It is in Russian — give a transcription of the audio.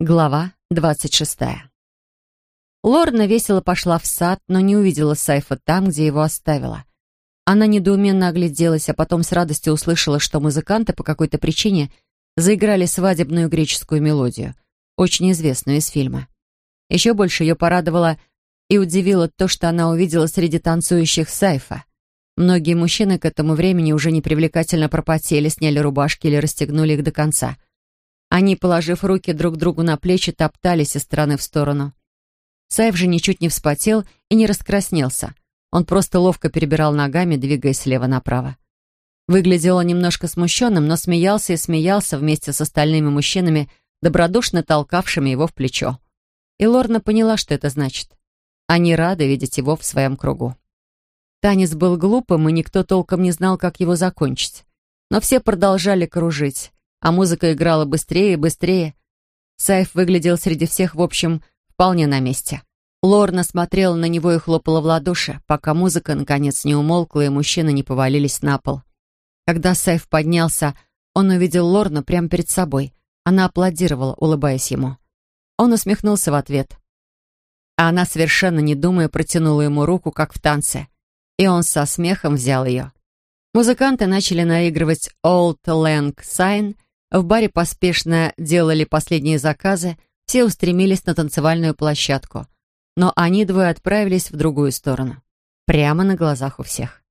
Глава двадцать шестая. Лорна весело пошла в сад, но не увидела Сайфа там, где его оставила. Она недоуменно огляделась, а потом с радостью услышала, что музыканты по какой-то причине заиграли свадебную греческую мелодию, очень известную из фильма. Еще больше ее порадовало и удивило то, что она увидела среди танцующих Сайфа. Многие мужчины к этому времени уже непривлекательно пропотели, сняли рубашки или расстегнули их до конца — они, положив руки друг другу на плечи, топтались из стороны в сторону. Сайф же ничуть не вспотел и не раскраснелся. Он просто ловко перебирал ногами, двигаясь слева направо. Выглядел он немножко смущенным, но смеялся и смеялся вместе с остальными мужчинами, добродушно толкавшими его в плечо. И Лорна поняла, что это значит. Они рады видеть его в своем кругу. Танец был глупым, и никто толком не знал, как его закончить. Но все продолжали кружить а музыка играла быстрее и быстрее. Сайф выглядел среди всех, в общем, вполне на месте. Лорна смотрела на него и хлопала в ладоши, пока музыка, наконец, не умолкла, и мужчины не повалились на пол. Когда Сайф поднялся, он увидел Лорну прямо перед собой. Она аплодировала, улыбаясь ему. Он усмехнулся в ответ. А она, совершенно не думая, протянула ему руку, как в танце. И он со смехом взял ее. Музыканты начали наигрывать «Old Lang Syne», в баре поспешно делали последние заказы, все устремились на танцевальную площадку. Но они двое отправились в другую сторону. Прямо на глазах у всех.